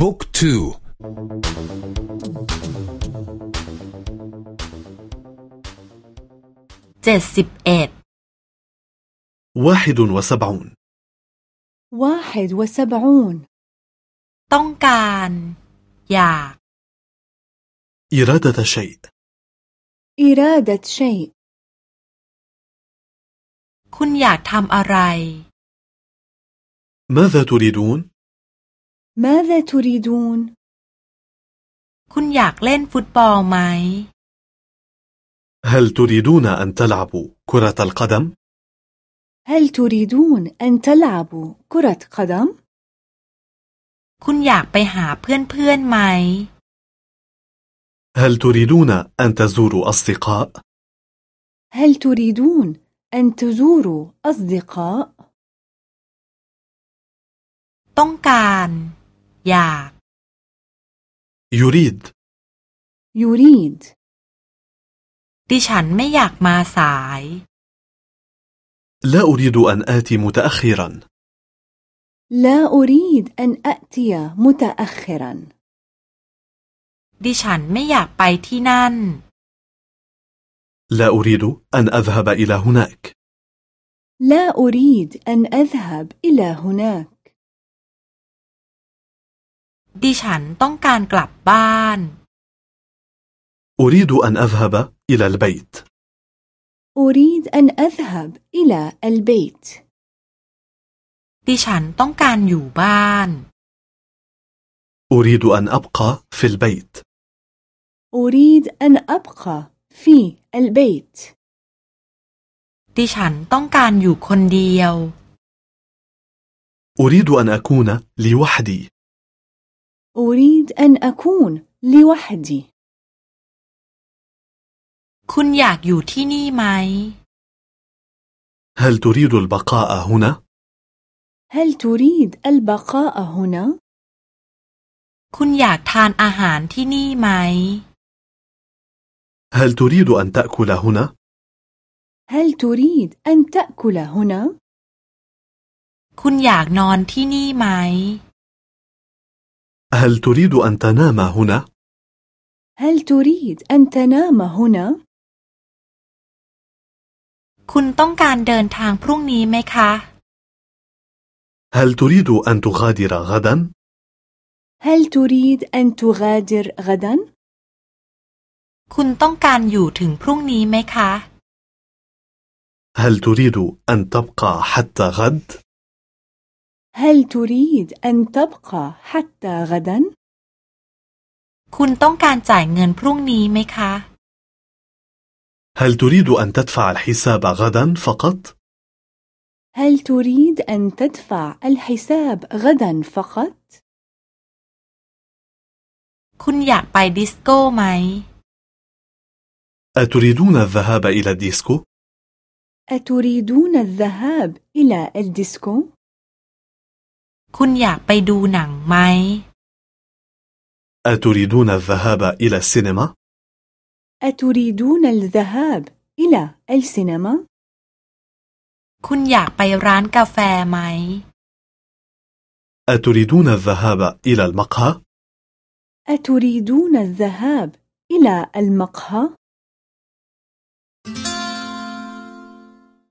บุ๊กทูเจ็ดสิบเอ็ด واحد وسبعون واحد وسبعون ต้องการ อยาก إرادة شيء إرادة شيء คุณอยากทำอะไร ماذا تريدون؟ ماذا تريدون؟ คุณอยากเล่นฟุตบอลไหม هل تريدون أن تلعبوا كرة القدم؟ هل تريدون أن تلعبوا كرة قدم؟ คุณอยากไปหาเพื่อนๆไหม هل تريدون أن تزوروا أصدقاء؟ هل تريدون أن تزوروا أصدقاء؟ ต้องการ อยาก يريد يريد ดิฉันไม่อยากมาสาย لا أريد أن آتي متأخرا لا أريد أن أأتي متأخرا ดิฉันไม่อยากไปที่นั่น لا أريد أن أذهب إلى هناك لا أريد أن أذهب إلى هناك ดิฉันต้องการกลับบ้าน أريد أن أذهب إلى البيت أريد أن أذهب إلى البيت ดิฉันต้องการอยู่บ้าน أريد أن أبقى في البيت أريد أن أبقى في البيت ดิฉันต้องการอยู่คนเดียว أريد أن أكون لوحدي أريد أن أكون لوحدي คุณอยากอยู่ที่นี่ไหม هل تريد البقاء هنا؟ هل تريد البقاء هنا؟ คุณอยากทานอาหารที่นี่ไหม هل تريد أن تأكل هنا؟ هل تريد أن تأكل هنا؟ คุณอยากนอนที่นี่ไหม هل تريد أن تنام هنا؟ هل تريد أن تنام هنا؟ คุณต้องการเดินทางพรุ่งนี้ไหมคะ هل تريد أن تغادر غدا؟ هل تريد أن تغادر غدا؟ คุณต้องการอยู่ถึงพรุ่งนี้ไหมคะ هل تريد أن تبقى حتى غد؟ هل تريد أن تبقى حتى غدا؟ คุณต้องการจ่ายเงินพรุ่งนี้ไหมคะ هل تريد أن تدفع الحساب غدا فقط؟ هل تريد أن تدفع الحساب غدا فقط؟ คุณอยากไปดิสโก้ไหม أتريدون الذهاب إلى الديسكو؟ أتريدون الذهاب إلى الديسكو؟ คุณอยากไปดูหนังไหม أتريدون الذهاب إلى السينما؟ أتريدون الذهاب إلى السينما؟ คุณอยากไปร้านกาแฟไหม أتريدون الذهاب إلى المقهى؟ أتريدون الذهاب إلى المقهى؟